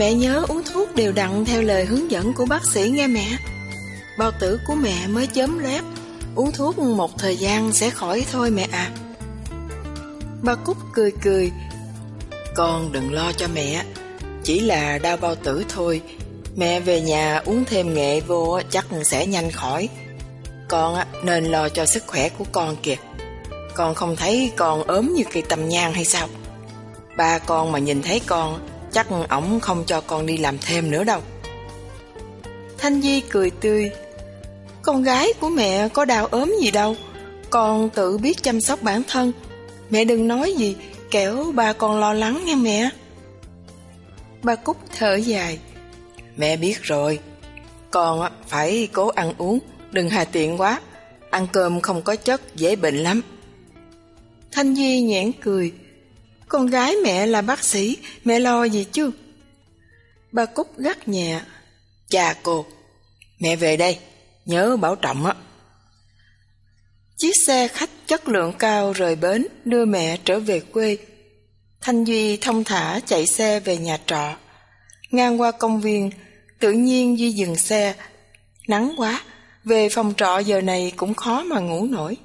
mẹ. Nhớ uống thuốc đều đặn theo lời hướng dẫn của bác sĩ nghe mẹ. Bao tử của mẹ mới chớm lép, uống thuốc một thời gian sẽ khỏi thôi mẹ à. Bà Cúc cười cười, con đừng lo cho mẹ, chỉ là đau bao tử thôi. Mẹ về nhà uống thêm nghệ vô chắc sẽ nhanh khỏi. Con nên lo cho sức khỏe của con kìa. Con không thấy con ốm như cây tầm nhang hay sao? Ba con mà nhìn thấy con, chắc ổng không cho con đi làm thêm nữa đâu. Thanh Di cười tươi. Con gái của mẹ có đau ốm gì đâu, con tự biết chăm sóc bản thân. Mẹ đừng nói gì, kẻo ba con lo lắng nha mẹ. Bà Cúc thở dài. Mẹ biết rồi, con phải cố ăn uống, đừng hà tiện quá. Ăn cơm không có chất dễ bệnh lắm. Thanh Di nhãn cười. Con gái mẹ là bác sĩ, mẹ lo gì chứ? Bà Cúc gắt nhẹ. Chà cô, mẹ về đây, nhớ bảo trọng á. Chiếc xe khách chất lượng cao rời bến đưa mẹ trở về quê. Thanh Duy thông thả chạy xe về nhà trọ. Ngang qua công viên, tự nhiên Duy dừng xe. Nắng quá, về phòng trọ giờ này cũng khó mà ngủ nổi.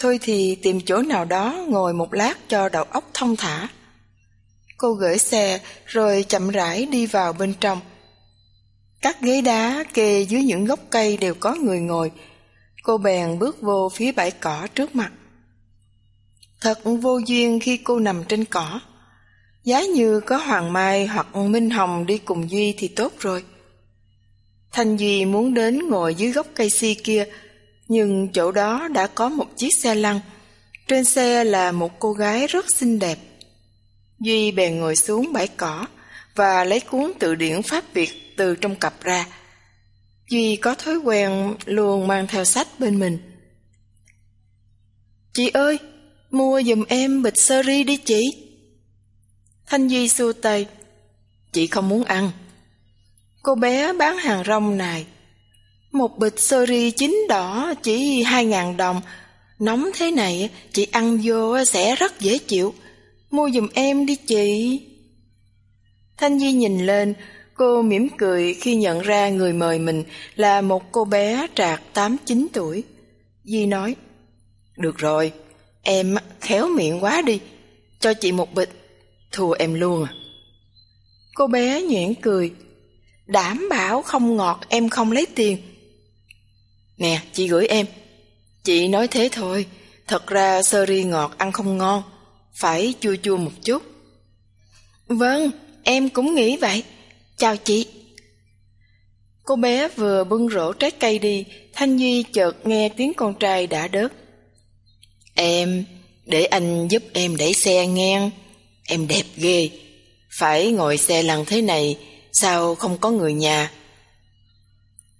Thôi thì tìm chỗ nào đó ngồi một lát cho đầu óc thông thả. Cô gửi xe rồi chậm rãi đi vào bên trong. Các ghế đá kê dưới những gốc cây đều có người ngồi. Cô bèn bước vô phía bãi cỏ trước mặt. Thật vô duyên khi cô nằm trên cỏ. Giá như có Hoàng Mai hoặc Minh Hồng đi cùng Duy thì tốt rồi. Thanh Duy muốn đến ngồi dưới gốc cây si kia nhưng chỗ đó đã có một chiếc xe lăn. Trên xe là một cô gái rất xinh đẹp. Duy bèn ngồi xuống bãi cỏ và lấy cuốn từ điển Pháp Việt từ trong cặp ra. Duy có thói quen luôn mang theo sách bên mình. Chị ơi, mua giùm em bịch sơ ri đi chị. Thanh Duy xua tay. Chị không muốn ăn. Cô bé bán hàng rong này một bịch sơ ri chín đỏ chỉ hai ngàn đồng. Nóng thế này, chị ăn vô sẽ rất dễ chịu. Mua giùm em đi chị. Thanh Di nhìn lên, cô mỉm cười khi nhận ra người mời mình là một cô bé trạc tám chín tuổi. Di nói, Được rồi, em khéo miệng quá đi, cho chị một bịch, thua em luôn à. Cô bé nhẹn cười, đảm bảo không ngọt em không lấy tiền. Nè, chị gửi em. Chị nói thế thôi, thật ra sơ ri ngọt ăn không ngon, phải chua chua một chút. Vâng, em cũng nghĩ vậy. Chào chị. Cô bé vừa bưng rổ trái cây đi, Thanh Duy chợt nghe tiếng con trai đã đớt. Em, để anh giúp em đẩy xe ngang. Em đẹp ghê. Phải ngồi xe lăn thế này, sao không có người nhà?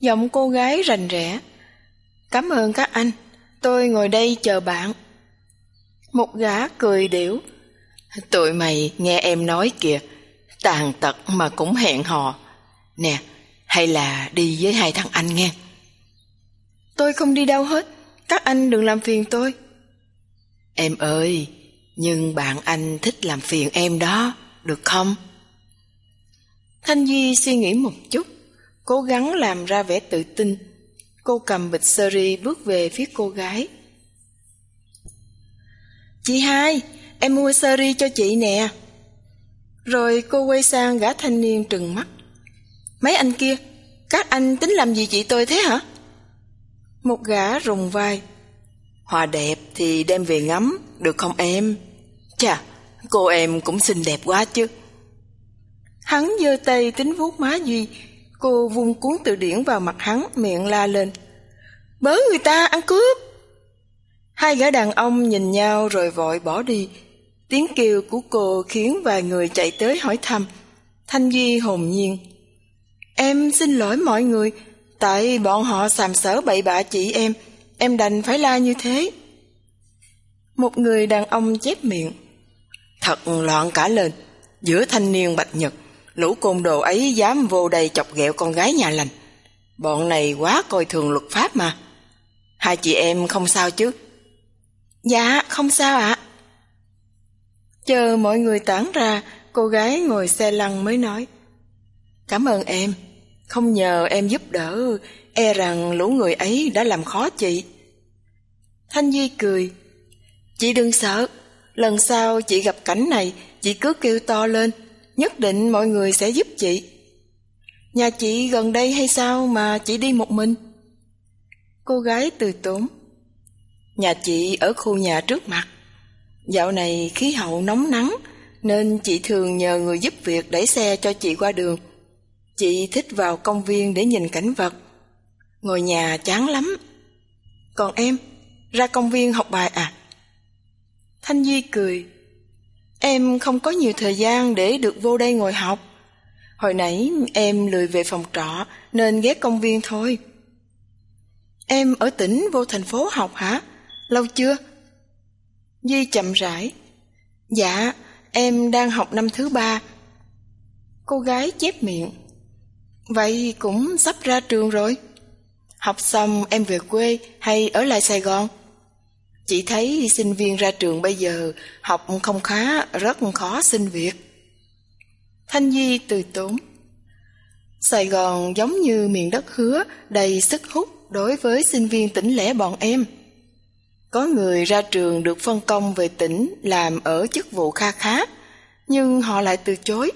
Giọng cô gái rành rẽ. Cảm ơn các anh, tôi ngồi đây chờ bạn. Một gã cười điểu. Tụi mày nghe em nói kìa, tàn tật mà cũng hẹn hò. Nè, hay là đi với hai thằng anh nghe. Tôi không đi đâu hết, các anh đừng làm phiền tôi. Em ơi, nhưng bạn anh thích làm phiền em đó, được không? Thanh Duy suy nghĩ một chút, cố gắng làm ra vẻ tự tin Cô cầm bịch sơ ri bước về phía cô gái. Chị hai, em mua sơ ri cho chị nè. Rồi cô quay sang gã thanh niên trừng mắt. Mấy anh kia, các anh tính làm gì chị tôi thế hả? Một gã rùng vai. Hòa đẹp thì đem về ngắm, được không em? Chà, cô em cũng xinh đẹp quá chứ. Hắn giơ tay tính vuốt má Duy, Cô vung cuốn từ điển vào mặt hắn, miệng la lên. Bớ người ta ăn cướp! Hai gã đàn ông nhìn nhau rồi vội bỏ đi. Tiếng kêu của cô khiến vài người chạy tới hỏi thăm. Thanh Duy hồn nhiên. Em xin lỗi mọi người, tại bọn họ sàm sỡ bậy bạ chị em, em đành phải la như thế. Một người đàn ông chép miệng. Thật loạn cả lên, giữa thanh niên bạch nhật Lũ côn đồ ấy dám vô đây chọc ghẹo con gái nhà lành. Bọn này quá coi thường luật pháp mà. Hai chị em không sao chứ? Dạ, không sao ạ. Chờ mọi người tản ra, cô gái ngồi xe lăn mới nói Cảm ơn em Không nhờ em giúp đỡ E rằng lũ người ấy đã làm khó chị Thanh Duy cười Chị đừng sợ Lần sau chị gặp cảnh này Chị cứ kêu to lên Nhất định mọi người sẽ giúp chị. Nhà chị gần đây hay sao mà chị đi một mình? Cô gái từ tốn. Nhà chị ở khu nhà trước mặt. Dạo này khí hậu nóng nắng Nên chị thường nhờ người giúp việc đẩy xe cho chị qua đường. Chị thích vào công viên để nhìn cảnh vật. Ngồi nhà chán lắm. Còn em, ra công viên học bài à? Thanh Duy cười. Em không có nhiều thời gian để được vô đây ngồi học Hồi nãy em lười về phòng trọ Nên ghé công viên thôi Em ở tỉnh vô thành phố học hả? Lâu chưa? di chậm rãi Dạ, em đang học năm thứ ba Cô gái chép miệng Vậy cũng sắp ra trường rồi Học xong em về quê hay ở lại Sài Gòn? Chị thấy sinh viên ra trường bây giờ học không khá, rất khó xin việc. Thanh Di từ tốn. Sài Gòn giống như miền đất hứa, đầy sức hút đối với sinh viên tỉnh lẻ bọn em. Có người ra trường được phân công về tỉnh làm ở chức vụ kha khá, nhưng họ lại từ chối.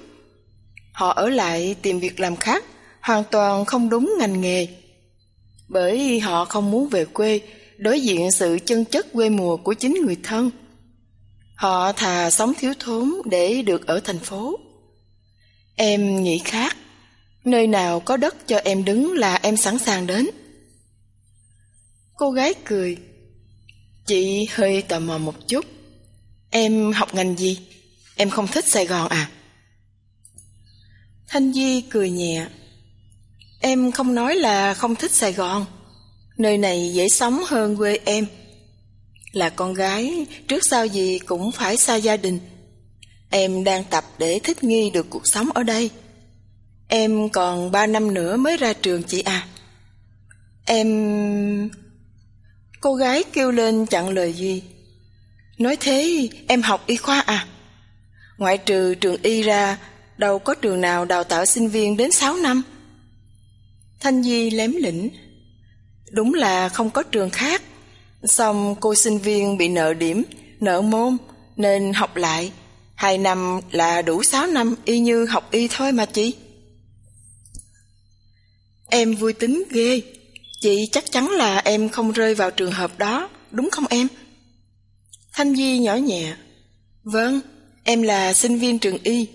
Họ ở lại tìm việc làm khác, hoàn toàn không đúng ngành nghề. Bởi họ không muốn về quê, đối diện sự chân chất quê mùa của chính người thân. Họ thà sống thiếu thốn để được ở thành phố. Em nghĩ khác, nơi nào có đất cho em đứng là em sẵn sàng đến. Cô gái cười. Chị hơi tò mò một chút. Em học ngành gì? Em không thích Sài Gòn à? Thanh Di cười nhẹ. Em không nói là không thích Sài Gòn. Nơi này dễ sống hơn quê em. Là con gái, trước sau gì cũng phải xa gia đình. Em đang tập để thích nghi được cuộc sống ở đây. Em còn ba năm nữa mới ra trường chị à. Em... Cô gái kêu lên chặn lời Duy. Nói thế em học y khoa à? Ngoại trừ trường y ra, đâu có trường nào đào tạo sinh viên đến 6 năm. Thanh Di lém lỉnh. Đúng là không có trường khác. Xong cô sinh viên bị nợ điểm, nợ môn, nên học lại. Hai năm là đủ sáu năm y như học y thôi mà chị. Em vui tính ghê. Chị chắc chắn là em không rơi vào trường hợp đó, đúng không em? Thanh Di nhỏ nhẹ. Vâng, em là sinh viên trường y.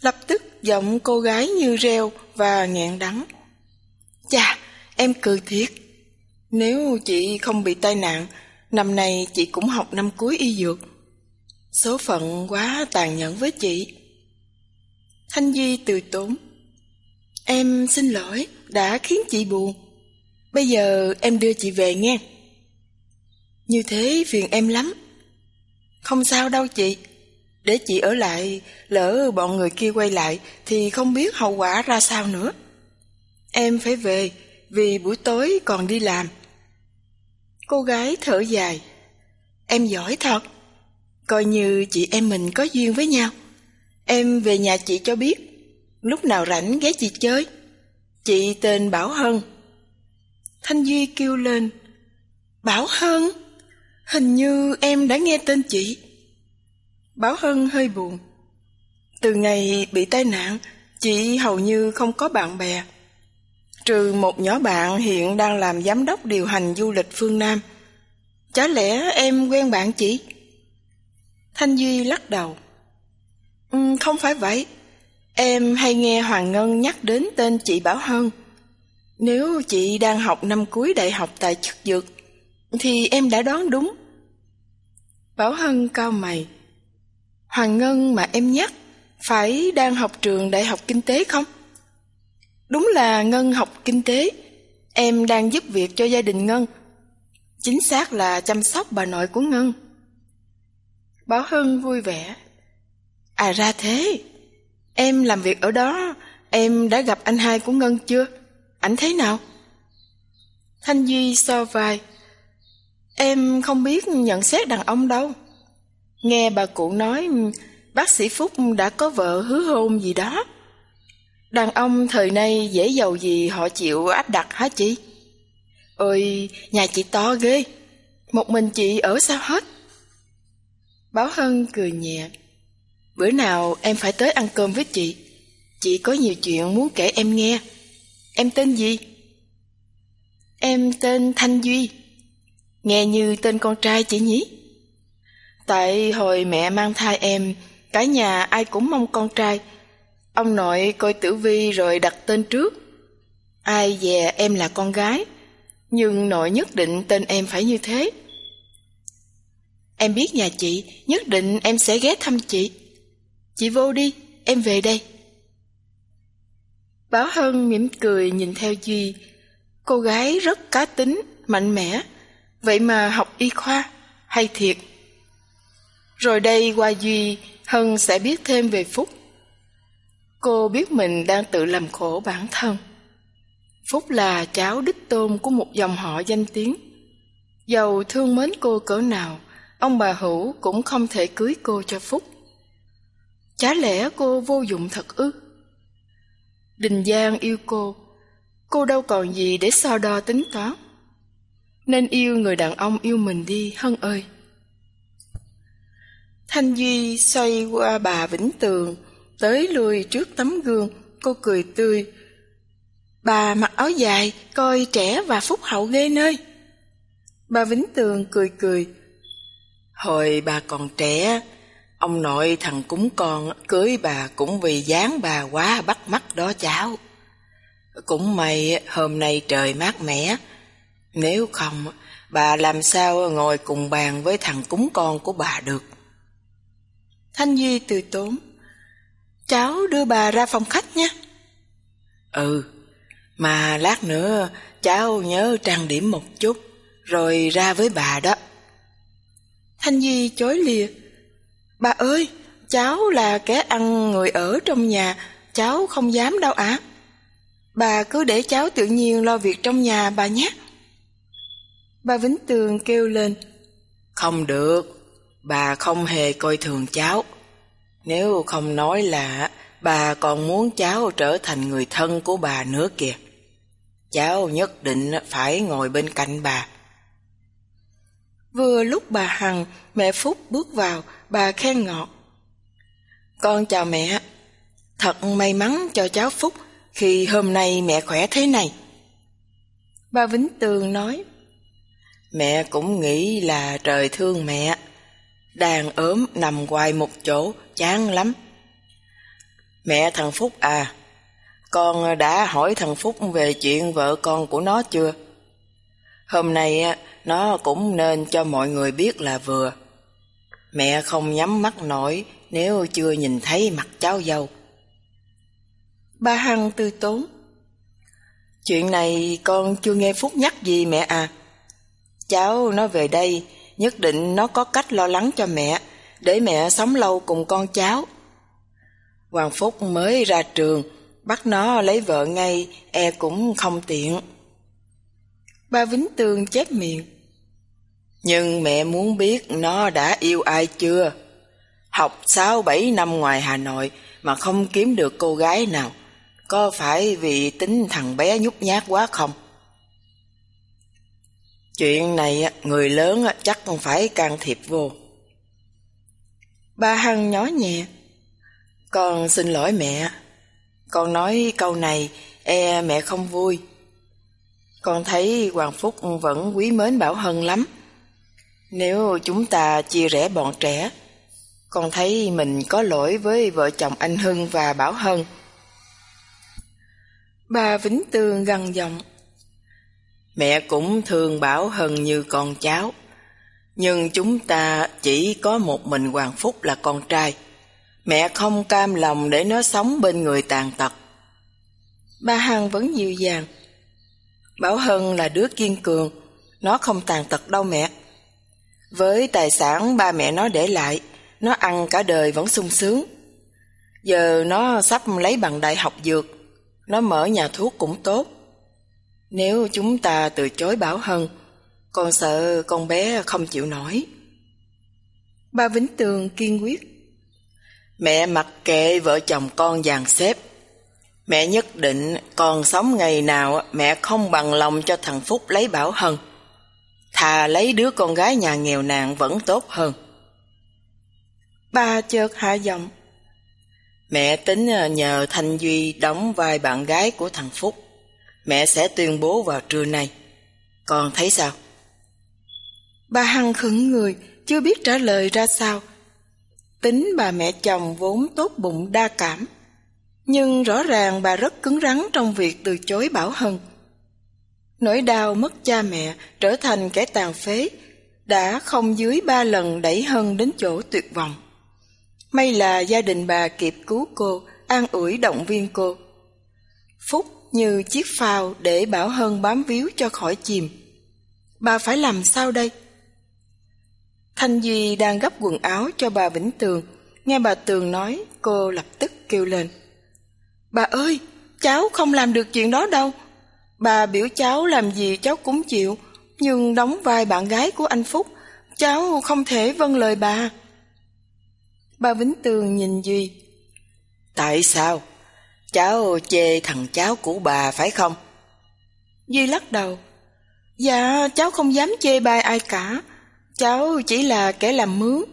Lập tức giọng cô gái như reo và nghẹn đắng. Chà, Em cười thiệt. Nếu chị không bị tai nạn, năm nay chị cũng học năm cuối y dược. Số phận quá tàn nhẫn với chị. Thanh Di từ tốn. Em xin lỗi, đã khiến chị buồn. Bây giờ em đưa chị về nghe. Như thế phiền em lắm. Không sao đâu chị. Để chị ở lại, lỡ bọn người kia quay lại thì không biết hậu quả ra sao nữa. Em phải về, vì buổi tối còn đi làm. Cô gái thở dài. Em giỏi thật. Coi như chị em mình có duyên với nhau. Em về nhà chị cho biết. Lúc nào rảnh ghé chị chơi. Chị tên Bảo Hân. Thanh Duy kêu lên. Bảo Hân? Hình như em đã nghe tên chị. Bảo Hân hơi buồn. Từ ngày bị tai nạn, chị hầu như không có bạn bè. Trừ một nhỏ bạn hiện đang làm giám đốc điều hành du lịch phương Nam. Chả lẽ em quen bạn chị? Thanh Duy lắc đầu. Ừ, không phải vậy. Em hay nghe Hoàng Ngân nhắc đến tên chị Bảo Hân. Nếu chị đang học năm cuối đại học tại chức dược, thì em đã đoán đúng. Bảo Hân cao mày. Hoàng Ngân mà em nhắc, phải đang học trường đại học kinh tế không? Đúng là Ngân học kinh tế. Em đang giúp việc cho gia đình Ngân. Chính xác là chăm sóc bà nội của Ngân. Bảo Hân vui vẻ. À ra thế. Em làm việc ở đó, em đã gặp anh hai của Ngân chưa? Ảnh thế nào? Thanh Duy so vai. Em không biết nhận xét đàn ông đâu. Nghe bà cụ nói, bác sĩ Phúc đã có vợ hứa hôn gì đó. Đàn ông thời nay dễ giàu gì họ chịu áp đặt hả chị? Ôi, nhà chị to ghê, một mình chị ở sao hết? Báo Hân cười nhẹ. Bữa nào em phải tới ăn cơm với chị. Chị có nhiều chuyện muốn kể em nghe. Em tên gì? Em tên Thanh Duy. Nghe như tên con trai chị nhỉ? Tại hồi mẹ mang thai em, cả nhà ai cũng mong con trai. Ông nội coi tử vi rồi đặt tên trước. Ai dè em là con gái, nhưng nội nhất định tên em phải như thế. Em biết nhà chị, nhất định em sẽ ghé thăm chị. Chị vô đi, em về đây. Báo Hân mỉm cười nhìn theo Duy. Cô gái rất cá tính, mạnh mẽ, vậy mà học y khoa, hay thiệt. Rồi đây qua Duy, Hân sẽ biết thêm về Phúc. Cô biết mình đang tự làm khổ bản thân. Phúc là cháu đích tôn của một dòng họ danh tiếng. Giàu thương mến cô cỡ nào, ông bà Hữu cũng không thể cưới cô cho Phúc. Chả lẽ cô vô dụng thật ư? Đình Giang yêu cô, cô đâu còn gì để so đo tính toán. Nên yêu người đàn ông yêu mình đi Hân ơi. Thanh Duy xoay qua bà Vĩnh Tường, tới lui trước tấm gương, cô cười tươi. Bà mặc áo dài, coi trẻ và phúc hậu ghê nơi. Bà Vĩnh Tường cười cười. Hồi bà còn trẻ, ông nội thằng cúng con cưới bà cũng vì dáng bà quá bắt mắt đó cháu. Cũng may hôm nay trời mát mẻ, nếu không bà làm sao ngồi cùng bàn với thằng cúng con của bà được. Thanh Duy từ tốn. Cháu đưa bà ra phòng khách nha. Ừ, mà lát nữa cháu nhớ trang điểm một chút, rồi ra với bà đó. Thanh Duy chối lìa. Bà ơi, cháu là kẻ ăn người ở trong nhà, cháu không dám đâu ạ. Bà cứ để cháu tự nhiên lo việc trong nhà bà nhé. Bà Vĩnh Tường kêu lên. Không được, bà không hề coi thường cháu. Nếu không nói là bà còn muốn cháu trở thành người thân của bà nữa kìa. Cháu nhất định phải ngồi bên cạnh bà. Vừa lúc bà Hằng, mẹ Phúc bước vào, bà khen ngọt. Con chào mẹ, thật may mắn cho cháu Phúc khi hôm nay mẹ khỏe thế này. Bà Vĩnh Tường nói, Mẹ cũng nghĩ là trời thương mẹ, đàn ốm nằm hoài một chỗ, chán lắm. Mẹ thằng Phúc à, con đã hỏi thằng Phúc về chuyện vợ con của nó chưa? Hôm nay nó cũng nên cho mọi người biết là vừa. Mẹ không nhắm mắt nổi nếu chưa nhìn thấy mặt cháu dâu. Ba Hằng tư tốn. Chuyện này con chưa nghe Phúc nhắc gì mẹ à. Cháu nó về đây, nhất định nó có cách lo lắng cho mẹ, để mẹ sống lâu cùng con cháu. Hoàng Phúc mới ra trường, bắt nó lấy vợ ngay, e cũng không tiện. Ba Vĩnh Tường chép miệng. Nhưng mẹ muốn biết nó đã yêu ai chưa? Học 6-7 năm ngoài Hà Nội mà không kiếm được cô gái nào. Có phải vì tính thằng bé nhút nhát quá không? Chuyện này người lớn chắc không phải can thiệp vô. Ba Hằng nhỏ nhẹ. Con xin lỗi mẹ. Con nói câu này e mẹ không vui. Con thấy Hoàng Phúc vẫn quý mến Bảo Hân lắm. Nếu chúng ta chia rẽ bọn trẻ, con thấy mình có lỗi với vợ chồng anh Hưng và Bảo Hân. Bà Vĩnh Tường gằn giọng. Mẹ cũng thương Bảo Hân như con cháu. Nhưng chúng ta chỉ có một mình Hoàng Phúc là con trai. Mẹ không cam lòng để nó sống bên người tàn tật. Ba Hằng vẫn dịu dàng. Bảo Hân là đứa kiên cường, nó không tàn tật đâu mẹ. Với tài sản ba mẹ nó để lại, nó ăn cả đời vẫn sung sướng. Giờ nó sắp lấy bằng đại học dược, nó mở nhà thuốc cũng tốt. Nếu chúng ta từ chối Bảo Hân, con sợ con bé không chịu nổi. Ba Vĩnh Tường kiên quyết. Mẹ mặc kệ vợ chồng con dàn xếp. Mẹ nhất định còn sống ngày nào mẹ không bằng lòng cho thằng Phúc lấy Bảo Hân. Thà lấy đứa con gái nhà nghèo nàn vẫn tốt hơn. Ba chợt hạ giọng. Mẹ tính nhờ Thanh Duy đóng vai bạn gái của thằng Phúc. Mẹ sẽ tuyên bố vào trưa nay. Con thấy sao? Bà Hằng khựng người, chưa biết trả lời ra sao. Tính bà mẹ chồng vốn tốt bụng đa cảm. Nhưng rõ ràng bà rất cứng rắn trong việc từ chối Bảo Hân. Nỗi đau mất cha mẹ trở thành kẻ tàn phế đã không dưới ba lần đẩy Hân đến chỗ tuyệt vọng. May là gia đình bà kịp cứu cô, an ủi động viên cô. Phúc như chiếc phao để Bảo Hân bám víu cho khỏi chìm. Bà phải làm sao đây? Thanh Duy đang gấp quần áo cho bà Vĩnh Tường. Nghe bà Tường nói, cô lập tức kêu lên. Bà ơi, cháu không làm được chuyện đó đâu. Bà biểu cháu làm gì cháu cũng chịu, nhưng đóng vai bạn gái của anh Phúc, cháu không thể vâng lời bà. Bà Vĩnh Tường nhìn Duy. Tại sao? Cháu chê thằng cháu của bà phải không? Duy lắc đầu. Dạ, cháu không dám chê bai ai cả. Cháu chỉ là kẻ làm mướn.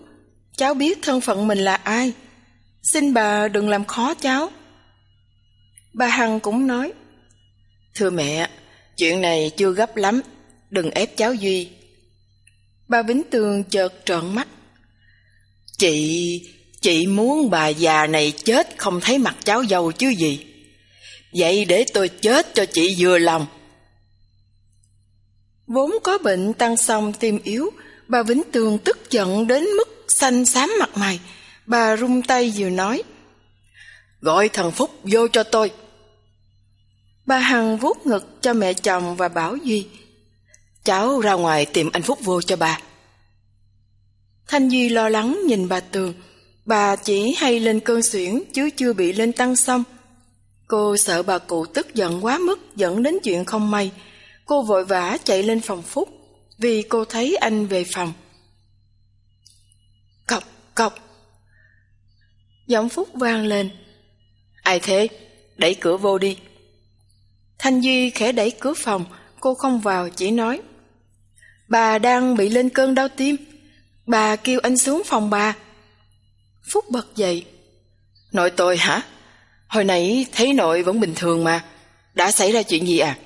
Cháu biết thân phận mình là ai. Xin bà đừng làm khó cháu. Bà Hằng cũng nói. Thưa mẹ, chuyện này chưa gấp lắm. Đừng ép cháu Duy. Bà Vĩnh Tường chợt trợn mắt. Chị, chị muốn bà già này chết không thấy mặt cháu dâu chứ gì. Vậy để tôi chết cho chị vừa lòng. Vốn có bệnh tăng xong tim yếu, bà Vĩnh Tường tức giận đến mức xanh xám mặt mày. Bà rung tay vừa nói. Gọi thằng Phúc vô cho tôi. Bà Hằng vuốt ngực cho mẹ chồng và bảo Duy. Cháu ra ngoài tìm anh Phúc vô cho bà. Thanh Duy lo lắng nhìn bà Tường. Bà chỉ hay lên cơn xuyển chứ chưa bị lên tăng xong. Cô sợ bà cụ tức giận quá mức dẫn đến chuyện không may. Cô vội vã chạy lên phòng Phúc vì cô thấy anh về phòng. Cọc, cọc. Giọng Phúc vang lên. Ai thế? Đẩy cửa vô đi. Thanh Duy khẽ đẩy cửa phòng, cô không vào chỉ nói. Bà đang bị lên cơn đau tim. Bà kêu anh xuống phòng bà. Phúc bật dậy. Nội tôi hả? Hồi nãy thấy nội vẫn bình thường mà. Đã xảy ra chuyện gì à?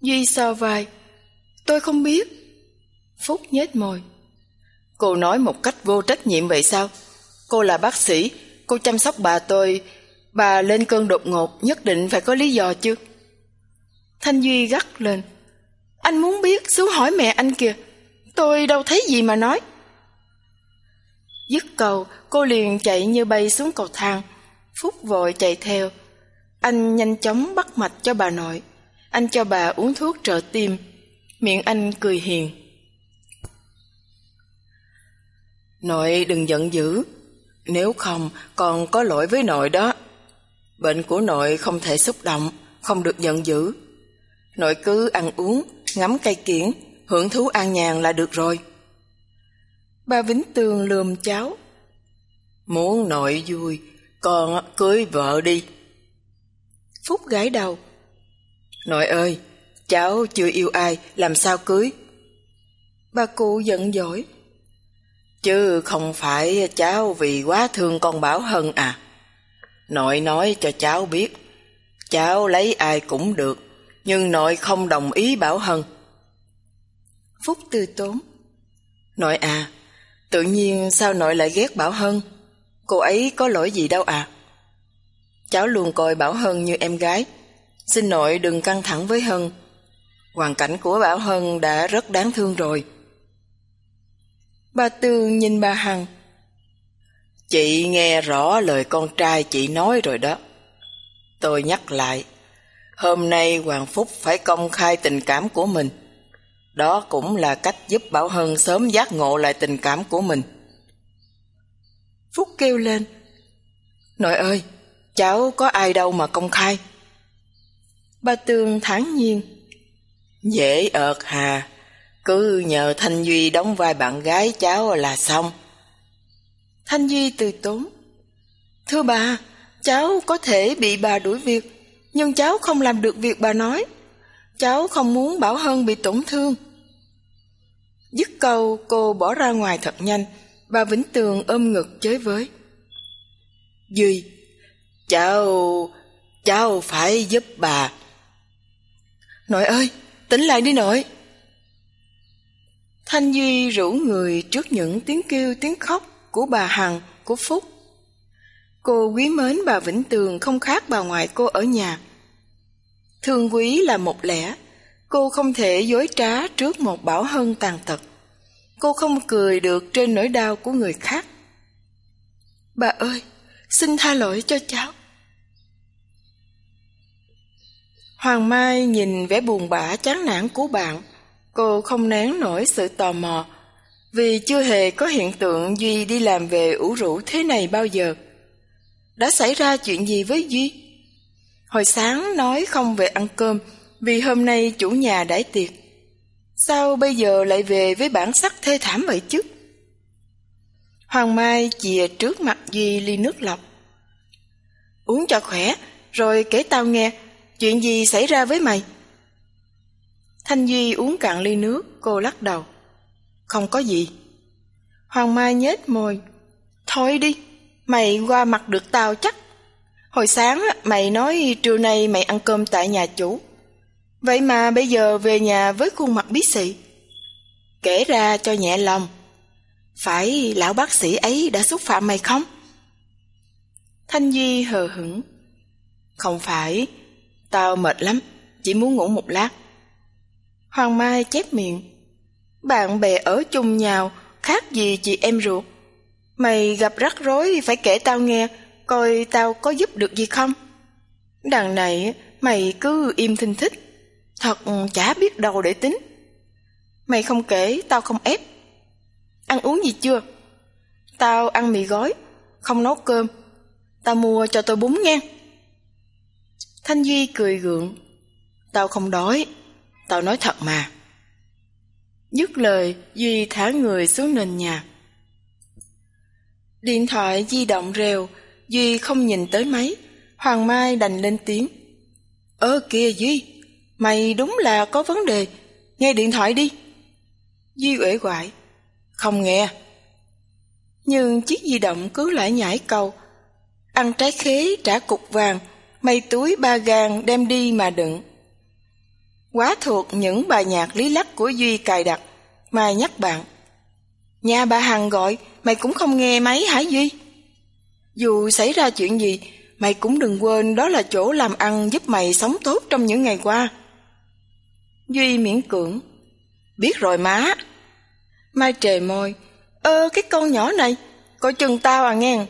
Duy so vai. Tôi không biết. Phúc nhếch môi. Cô nói một cách vô trách nhiệm vậy sao? Cô là bác sĩ, cô chăm sóc bà tôi. Bà lên cơn đột ngột nhất định phải có lý do chứ. Thanh Duy gắt lên. Anh muốn biết xuống hỏi mẹ anh kìa. Tôi đâu thấy gì mà nói. Dứt cầu, cô liền chạy như bay xuống cầu thang. Phúc vội chạy theo. Anh nhanh chóng bắt mạch cho bà nội. Anh cho bà uống thuốc trợ tim. Miệng anh cười hiền. Nội đừng giận dữ. Nếu không, còn có lỗi với nội đó. Bệnh của nội không thể xúc động, không được giận dữ. Nội cứ ăn uống, ngắm cây kiển, hưởng thú an nhàn là được rồi. Bà Vĩnh Tường lườm cháu. Muốn nội vui, con cưới vợ đi. Phúc gãi đầu. Nội ơi, cháu chưa yêu ai, làm sao cưới? Bà cụ giận dỗi. Chứ không phải cháu vì quá thương con Bảo Hân à. Nội nói cho cháu biết, cháu lấy ai cũng được, nhưng nội không đồng ý Bảo Hân. Phúc từ tốn. Nội à, tự nhiên sao nội lại ghét Bảo Hân? Cô ấy có lỗi gì đâu à? Cháu luôn coi Bảo Hân như em gái. Xin nội đừng căng thẳng với Hân. Hoàn cảnh của Bảo Hân đã rất đáng thương rồi. Bà tương nhìn bà Hằng. Chị nghe rõ lời con trai chị nói rồi đó. Tôi nhắc lại, hôm nay Hoàng Phúc phải công khai tình cảm của mình. Đó cũng là cách giúp Bảo Hân sớm giác ngộ lại tình cảm của mình. Phúc kêu lên. Nội ơi, cháu có ai đâu mà công khai. Bà tương thản nhiên. Dễ ợt hà, cứ nhờ Thanh Duy đóng vai bạn gái cháu là xong. Thanh Duy từ tốn. Thưa bà, cháu có thể bị bà đuổi việc, nhưng cháu không làm được việc bà nói. Cháu không muốn Bảo Hân bị tổn thương. Dứt câu cô bỏ ra ngoài thật nhanh, bà Vĩnh Tường ôm ngực chới với. Duy, cháu, cháu phải giúp bà. Nội ơi, tỉnh lại đi nội. Thanh Duy rủ người trước những tiếng kêu tiếng khóc của bà Hằng, của Phúc. Cô quý mến bà Vĩnh Tường không khác bà ngoại cô ở nhà. Thương quý là một lẽ, cô không thể dối trá trước một bảo hân tàn tật. Cô không cười được trên nỗi đau của người khác. Bà ơi, xin tha lỗi cho cháu. Hoàng Mai nhìn vẻ buồn bã chán nản của bạn, cô không nén nổi sự tò mò, vì chưa hề có hiện tượng Duy đi làm về ủ rũ thế này bao giờ. Đã xảy ra chuyện gì với Duy? Hồi sáng nói không về ăn cơm vì hôm nay chủ nhà đãi tiệc. Sao bây giờ lại về với bản sắc thê thảm vậy chứ? Hoàng Mai chìa trước mặt Duy ly nước lọc. Uống cho khỏe, rồi kể tao nghe, chuyện gì xảy ra với mày? Thanh Duy uống cạn ly nước, cô lắc đầu. Không có gì. Hoàng Mai nhếch môi. Thôi đi, mày qua mặt được tao chắc. Hồi sáng mày nói trưa nay mày ăn cơm tại nhà chủ. Vậy mà bây giờ về nhà với khuôn mặt bí xị. Kể ra cho nhẹ lòng. Phải lão bác sĩ ấy đã xúc phạm mày không? Thanh Duy hờ hững. Không phải, tao mệt lắm, chỉ muốn ngủ một lát. Hoàng Mai chép miệng. Bạn bè ở chung nhau, khác gì chị em ruột. Mày gặp rắc rối phải kể tao nghe, coi tao có giúp được gì không. Đằng này mày cứ im thinh thích, thật chả biết đâu để tính. Mày không kể, tao không ép. Ăn uống gì chưa? Tao ăn mì gói, không nấu cơm. Tao mua cho tôi bún nghe. Thanh Duy cười gượng. Tao không đói, tao nói thật mà. Dứt lời, Duy thả người xuống nền nhà. Điện thoại di động reo, Duy không nhìn tới máy, Hoàng Mai đành lên tiếng. Ơ kìa Duy, mày đúng là có vấn đề, nghe điện thoại đi. Duy uể oải, không nghe. Nhưng chiếc di động cứ lại nhảy câu, ăn trái khế trả cục vàng, mày túi ba gang đem đi mà đựng. Quá thuộc những bài nhạc lý lắc của Duy cài đặt, Mai nhắc bạn. Nhà bà Hằng gọi, mày cũng không nghe máy hả Duy? Dù xảy ra chuyện gì, mày cũng đừng quên đó là chỗ làm ăn giúp mày sống tốt trong những ngày qua. Duy miễn cưỡng. Biết rồi má. Mai trề môi. Ơ cái con nhỏ này, coi chừng tao à nghe.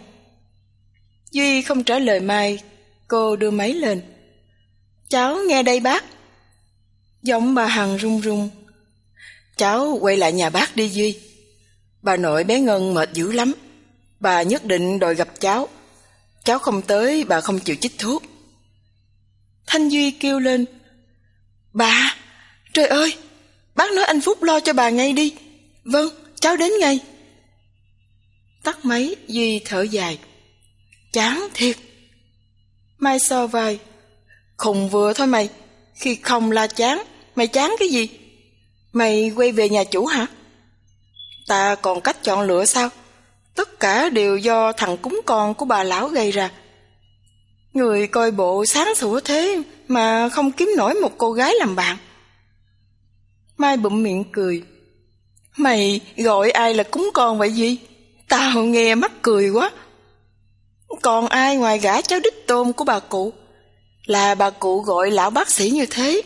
Duy không trả lời Mai, cô đưa máy lên. Cháu nghe đây bác. Giọng bà Hằng run run. Cháu quay lại nhà bác đi Duy. Bà nội bé Ngân mệt dữ lắm. Bà nhất định đòi gặp cháu. Cháu không tới, bà không chịu chích thuốc. Thanh Duy kêu lên. Bà, trời ơi, bác nói anh Phúc lo cho bà ngay đi. Vâng, cháu đến ngay. Tắt máy, Duy thở dài. Chán thiệt. Mai so vai. Khùng vừa thôi mày. Khi không là chán, mày chán cái gì? Mày quay về nhà chủ hả? Ta còn cách chọn lựa sao? Tất cả đều do thằng cúng con của bà lão gây ra. Người coi bộ sáng sủa thế mà không kiếm nổi một cô gái làm bạn. Mai bụm miệng cười. Mày gọi ai là cúng con vậy gì? Tao nghe mắc cười quá. Còn ai ngoài gã cháu đích tôn của bà cụ? Là bà cụ gọi lão bác sĩ như thế.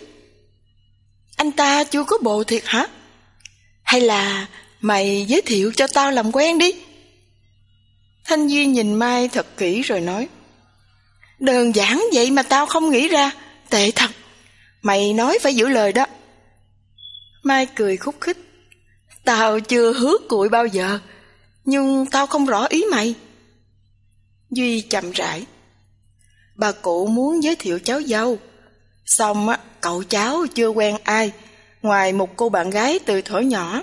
Anh ta chưa có bộ thiệt hả? Hay là mày giới thiệu cho tao làm quen đi? Thanh Duy nhìn Mai thật kỹ rồi nói Đơn giản vậy mà tao không nghĩ ra Tệ thật Mày nói phải giữ lời đó Mai cười khúc khích Tao chưa hứa cụi bao giờ, Nhưng tao không rõ ý mày Duy chậm rãi. Bà cụ muốn giới thiệu cháu dâu. Xong á, cậu cháu chưa quen ai Ngoài một cô bạn gái từ thuở nhỏ.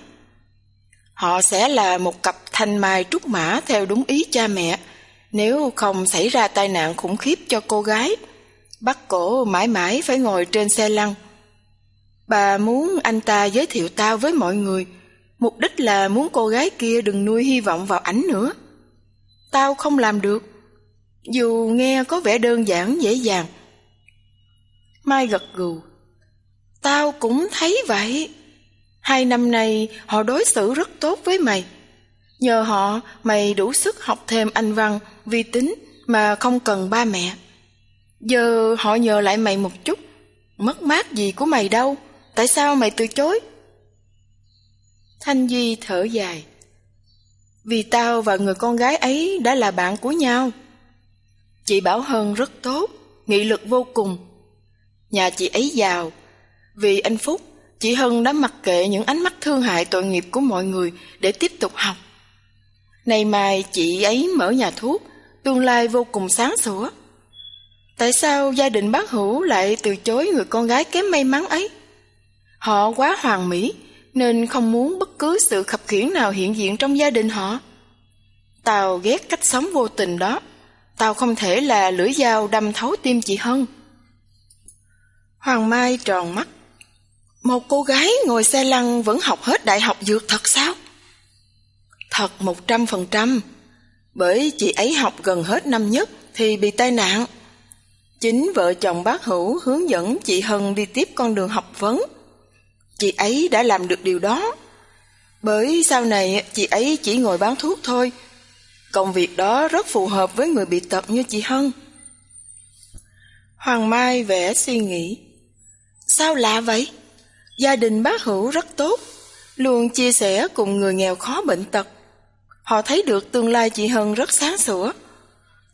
Họ sẽ là một cặp thanh mai trúc mã theo đúng ý cha mẹ. Nếu không xảy ra tai nạn khủng khiếp cho cô gái, bắt cổ mãi mãi phải ngồi trên xe lăn. Bà muốn anh ta giới thiệu tao với mọi người, mục đích là muốn cô gái kia đừng nuôi hy vọng vào ảnh nữa. Tao không làm được, dù nghe có vẻ đơn giản dễ dàng. Mai gật gù. Tao cũng thấy vậy. Hai năm nay họ đối xử rất tốt với mày. Nhờ họ mày đủ sức học thêm anh văn, vi tính mà không cần ba mẹ. Giờ họ nhờ lại mày một chút. Mất mát gì của mày đâu. Tại sao mày từ chối? Thanh Duy thở dài. Vì tao và người con gái ấy đã là bạn của nhau. Chị Bảo Hân rất tốt, nghị lực vô cùng. Nhà chị ấy giàu. Vì anh Phúc, chị Hân đã mặc kệ những ánh mắt thương hại tội nghiệp của mọi người để tiếp tục học. nay mai chị ấy mở nhà thuốc, tương lai vô cùng sáng sủa. Tại sao gia đình bác Hữu lại từ chối người con gái kém may mắn ấy? Họ quá hoàn mỹ, nên không muốn bất cứ sự khập khiễng nào hiện diện trong gia đình họ. Tao ghét cách sống vô tình đó. Tao không thể là lưỡi dao đâm thấu tim chị Hân. Hoàng Mai tròn mắt. Một cô gái ngồi xe lăn vẫn học hết đại học dược thật sao? Thật một trăm phần trăm. Bởi chị ấy học gần hết năm nhất thì bị tai nạn. Chính vợ chồng bác Hữu hướng dẫn chị Hân đi tiếp con đường học vấn. Chị ấy đã làm được điều đó. Bởi sau này, chị ấy chỉ ngồi bán thuốc thôi. Công việc đó rất phù hợp với người bị tật như chị Hân. Hoàng Mai vẽ suy nghĩ. Sao lạ vậy? Gia đình bác Hữu rất tốt, luôn chia sẻ cùng người nghèo khó bệnh tật. Họ thấy được tương lai chị Hân rất sáng sủa.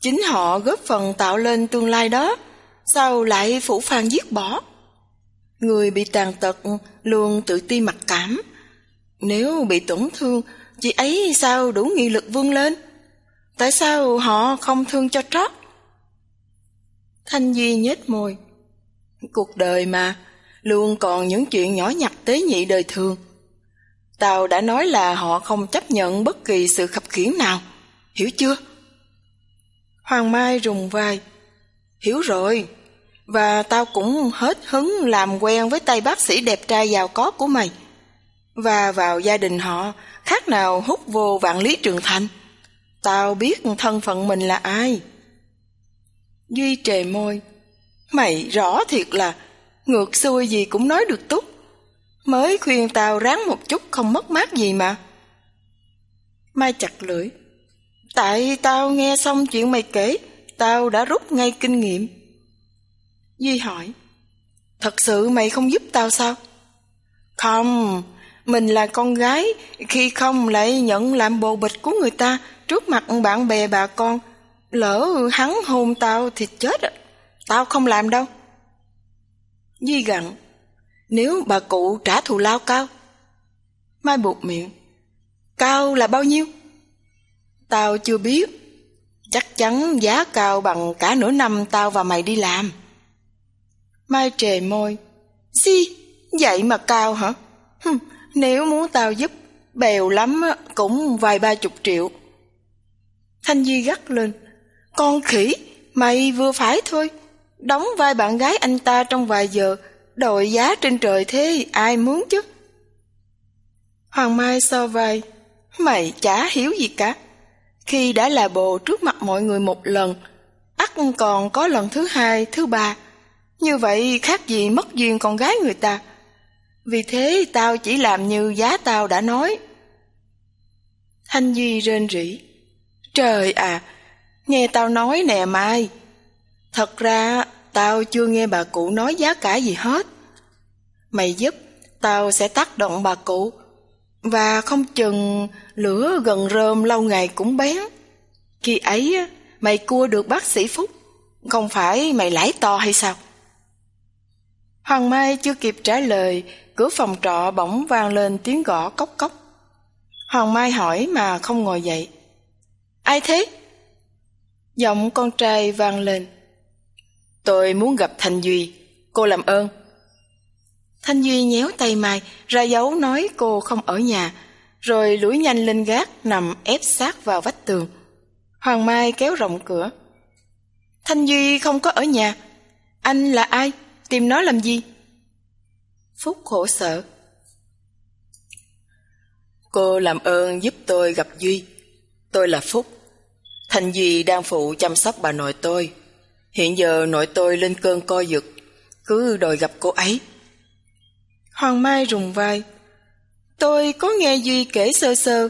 Chính họ góp phần tạo lên tương lai đó, sao lại phủ phàng giết bỏ? Người bị tàn tật luôn tự ti mặc cảm. Nếu bị tổn thương, chị ấy sao đủ nghị lực vươn lên? Tại sao họ không thương cho trót? Thanh Duy nhếch môi. Cuộc đời mà, luôn còn những chuyện nhỏ nhặt tế nhị đời thường. Tao đã nói là họ không chấp nhận bất kỳ sự khập khiễng nào. Hiểu chưa? Hoàng Mai rùng vai. Hiểu rồi. Và tao cũng hết hứng làm quen với tay bác sĩ đẹp trai giàu có của mày. Và vào gia đình họ, khác nào hút vô vạn lý trường thành. Tao biết thân phận mình là ai. Duy trề môi. Mày rõ thiệt là ngược xuôi gì cũng nói được tốt. Mới khuyên tao ráng một chút không mất mát gì mà. Mai chặt lưỡi. Tại tao nghe xong chuyện mày kể, tao đã rút ngay kinh nghiệm. Duy hỏi. Thật sự mày không giúp tao sao? Không, mình là con gái, khi không lại nhận làm bồ bịch của người ta trước mặt bạn bè bà con. Lỡ hắn hôn tao thì chết ạ. Tao không làm đâu. Duy gặn. Nếu bà cụ trả thù lao cao. Mai buộc miệng. Cao là bao nhiêu? Tao chưa biết. Chắc chắn giá cao bằng cả nửa năm tao và mày đi làm. Mai trề môi. Gì? Vậy mà cao hả? Hừm, nếu muốn tao giúp, bèo lắm cũng vài ba chục triệu. Thanh Duy gắt lên. Con khỉ, mày vừa phải thôi. Đóng vai bạn gái anh ta trong vài giờ, đội giá trên trời thế ai muốn chứ? Hoàng Mai so vai. Mày chả hiểu gì cả. Khi đã là bồ trước mặt mọi người một lần, ắt còn có lần thứ hai, thứ ba. Như vậy khác gì mất duyên con gái người ta. Vì thế tao chỉ làm như giá tao đã nói. Thanh Duy rên rỉ. Trời à, nghe tao nói nè Mai. Thật ra tao chưa nghe bà cụ nói giá cả gì hết. Mày giúp, tao sẽ tác động bà cụ. Và không chừng lửa gần rơm lâu ngày cũng bén. Khi ấy mày cua được bác sĩ Phúc, không phải mày lãi to hay sao? Hoàng Mai chưa kịp trả lời, cửa phòng trọ bỗng vang lên tiếng gõ cốc cốc. Hoàng Mai hỏi mà không ngồi dậy. Ai thế? Giọng con trai vang lên. Tôi muốn gặp Thanh Duy, cô làm ơn. Thanh Duy nhéo tay Mai, ra dấu nói cô không ở nhà, rồi lủi nhanh lên gác nằm ép sát vào vách tường. Hoàng Mai kéo rộng cửa. Thanh Duy không có ở nhà. Anh là ai? Tìm nó làm gì? Phúc khổ sở. Cô làm ơn giúp tôi gặp Duy. Tôi là Phúc. Thanh Duy đang phụ chăm sóc bà nội tôi. Hiện giờ nội tôi lên cơn co giật, cứ đòi gặp cô ấy. Hoàng Mai rùng vai. Tôi có nghe Duy kể sơ sơ,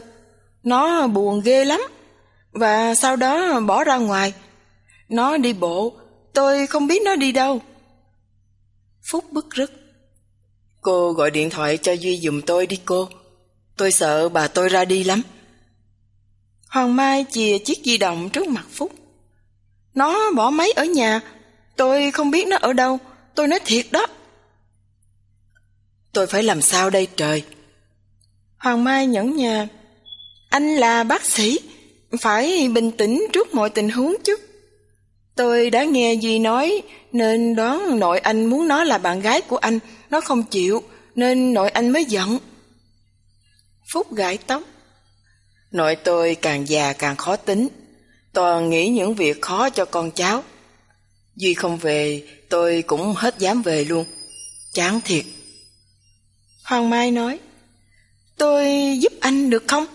nó buồn ghê lắm, và sau đó bỏ ra ngoài. Nó đi bộ, tôi không biết nó đi đâu. Phúc bức rứt. Cô gọi điện thoại cho Duy giùm tôi đi cô. Tôi sợ bà tôi ra đi lắm. Hoàng Mai chìa chiếc di động trước mặt Phúc. Nó bỏ máy ở nhà, tôi không biết nó ở đâu, tôi nói thiệt đó. Tôi phải làm sao đây trời? Hoàng Mai nhẫn nhà. Anh là bác sĩ, phải bình tĩnh trước mọi tình huống chứ. Tôi đã nghe gì nói nên đoán nội anh muốn nó là bạn gái của anh, nó không chịu nên nội anh mới giận. Phúc gãi tóc. Nội tôi càng già càng khó tính, toàn nghĩ những việc khó cho con cháu. Duy không về, tôi cũng hết dám về luôn. Chán thiệt. Hoàng Mai nói, tôi giúp anh được không?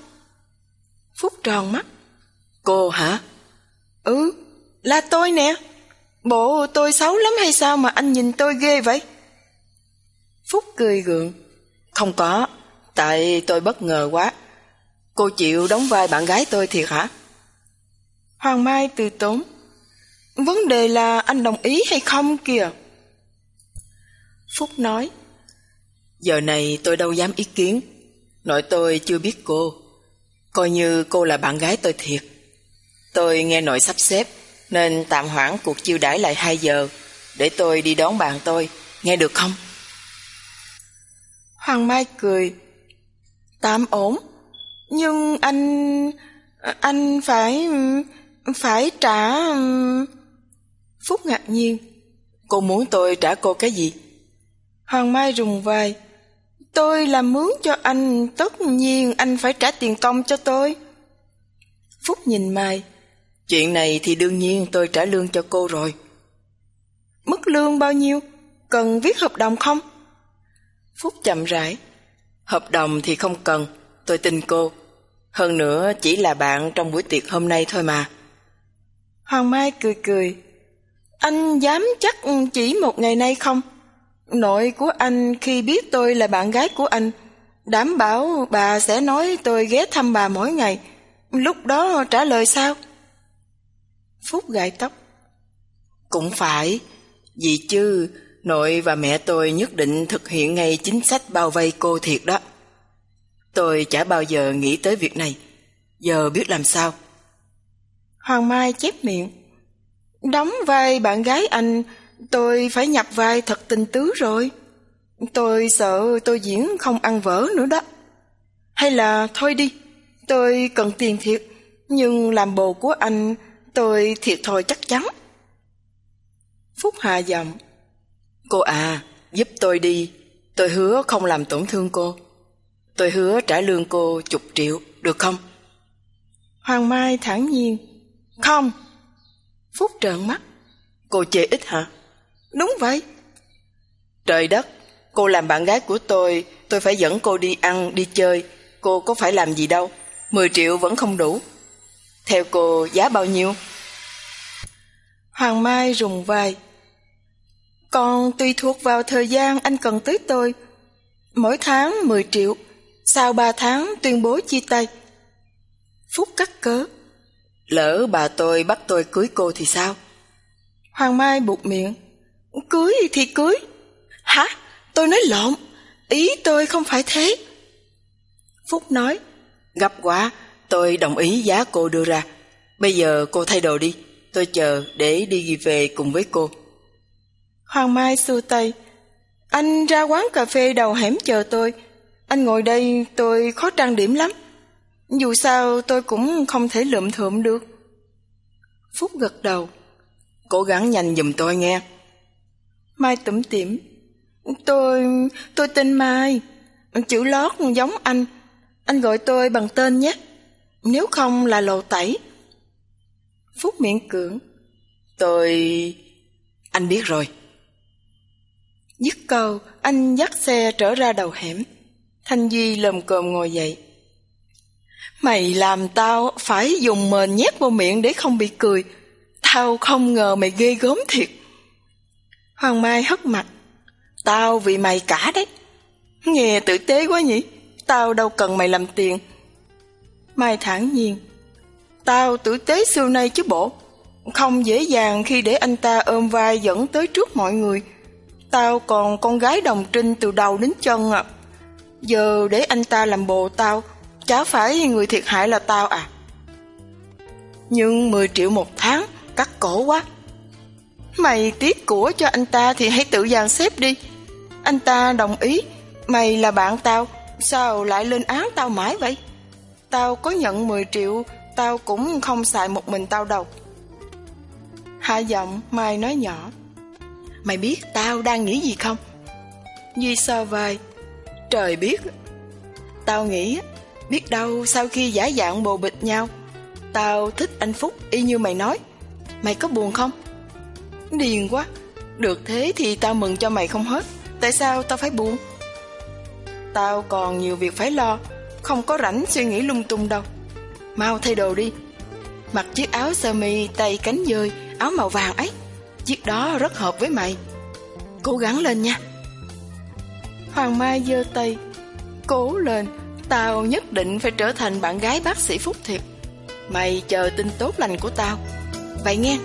Phúc tròn mắt. Cô hả? Ừ, là tôi nè. Bộ tôi xấu lắm hay sao mà anh nhìn tôi ghê vậy? Phúc cười gượng. Không có, tại tôi bất ngờ quá. Cô chịu đóng vai bạn gái tôi thiệt hả? Hoàng Mai từ tốn. Vấn đề là anh đồng ý hay không kìa? Phúc nói. Giờ này tôi đâu dám ý kiến. Nội tôi chưa biết cô. Coi như cô là bạn gái tôi thiệt. Tôi nghe nội sắp xếp nên tạm hoãn cuộc chiêu đãi lại 2 giờ để tôi đi đón bạn tôi. Nghe được không? Hoàng Mai cười. Tạm ổn. Nhưng anh... Anh phải... Phải trả... Phúc ngạc nhiên. Cô muốn tôi trả cô cái gì? Hoàng Mai rùng vai. Tôi làm mướn cho anh, tất nhiên anh phải trả tiền công cho tôi. Phúc nhìn Mai. Chuyện này thì đương nhiên tôi trả lương cho cô rồi. Mức lương bao nhiêu? Cần viết hợp đồng không? Phúc chậm rãi. Hợp đồng thì không cần, tôi tin cô. Hơn nữa chỉ là bạn trong buổi tiệc hôm nay thôi mà. Hoàng Mai cười cười. Anh dám chắc chỉ một ngày nay không? Nội của anh khi biết tôi là bạn gái của anh, đảm bảo bà sẽ nói tôi ghé thăm bà mỗi ngày. Lúc đó trả lời sao? Phúc gãi tóc. Cũng phải, vì chứ nội và mẹ tôi nhất định thực hiện ngay chính sách bao vây cô thiệt đó. Tôi chả bao giờ nghĩ tới việc này. Giờ biết làm sao? Hoàng Mai chép miệng. Đóng vai bạn gái anh, tôi phải nhập vai thật tình tứ rồi. Tôi sợ tôi diễn không ăn vỡ nữa đó. Hay là thôi đi, tôi cần tiền thiệt, nhưng làm bồ của anh tôi thiệt thôi chắc chắn. Phúc hạ giọng. Cô à, giúp tôi đi, tôi hứa không làm tổn thương cô. Tôi hứa trả lương cô chục triệu, được không? Hoàng Mai thản nhiên. Không. Phúc trợn mắt. Cô chê ít hả? Đúng vậy. Trời đất, cô làm bạn gái của tôi, tôi phải dẫn cô đi ăn, đi chơi. Cô có phải làm gì đâu, 10 triệu vẫn không đủ. Theo cô giá bao nhiêu? Hoàng Mai rùng vai. Còn tùy thuộc vào thời gian anh cần tới tôi. Mỗi tháng 10 triệu, sau 3 tháng tuyên bố chia tay. Phúc cắt cớ. Lỡ bà tôi bắt tôi cưới cô thì sao? Hoàng Mai buộc miệng. Cưới thì cưới. Hả? Tôi nói lộn. Ý tôi không phải thế. Phúc nói. Gấp quá, tôi đồng ý giá cô đưa ra. Bây giờ cô thay đồ đi. Tôi chờ để đi về cùng với cô. Hoàng Mai xua tay. Anh ra quán cà phê đầu hẻm chờ tôi. Anh ngồi đây tôi khó trang điểm lắm. Dù sao tôi cũng không thể lượm thượm được. Phúc gật đầu. Cố gắng nhanh giùm tôi nghe. Mai tủm tỉm. Tôi... tôi tên Mai. Chữ lót giống anh. Anh gọi tôi bằng tên nhé. Nếu không là lộ tẩy. Phúc miễn cưỡng. Tôi... Anh biết rồi. Dứt câu, anh dắt xe trở ra đầu hẻm. Thanh Duy lầm cồm ngồi dậy. Mày làm tao phải dùng mền nhét vào miệng để không bị cười. Tao không ngờ mày ghê gớm thiệt. Hoàng Mai hất mặt. Tao vì mày cả đấy. Nghe tử tế quá nhỉ. Tao đâu cần mày làm tiền. Mai thản nhiên. Tao tử tế xưa nay chứ bộ. Không dễ dàng khi để anh ta ôm vai dẫn tới trước mọi người. Tao còn con gái đồng trinh từ đầu đến chân à. Giờ để anh ta làm bộ tao, chả phải người thiệt hại là tao à. Nhưng 10 triệu một tháng, cắt cổ quá. Mày tiếc của cho anh ta thì hãy tự dàn xếp đi. Anh ta đồng ý, mày là bạn tao, sao lại lên án tao mãi vậy? Tao có nhận 10 triệu, tao cũng không xài một mình tao đâu. Hạ giọng, Mai nói nhỏ. Mày biết tao đang nghĩ gì không? Duy so vai. Trời biết. Tao nghĩ, biết đâu sau khi giả dạng bồ bịch nhau, tao thích anh Phúc y như mày nói. Mày có buồn không? Điền quá. Được thế thì tao mừng cho mày không hết. Tại sao tao phải buồn? Tao còn nhiều việc phải lo, không có rảnh suy nghĩ lung tung đâu. Mau thay đồ đi. Mặc chiếc áo sơ mi tay cánh dơi, áo màu vàng ấy. Chiếc đó rất hợp với mày Cố gắng lên nha Hoàng Mai giơ tay Cố lên Tao nhất định phải trở thành bạn gái bác sĩ Phúc thiệt Mày chờ tin tốt lành của tao Vậy nghe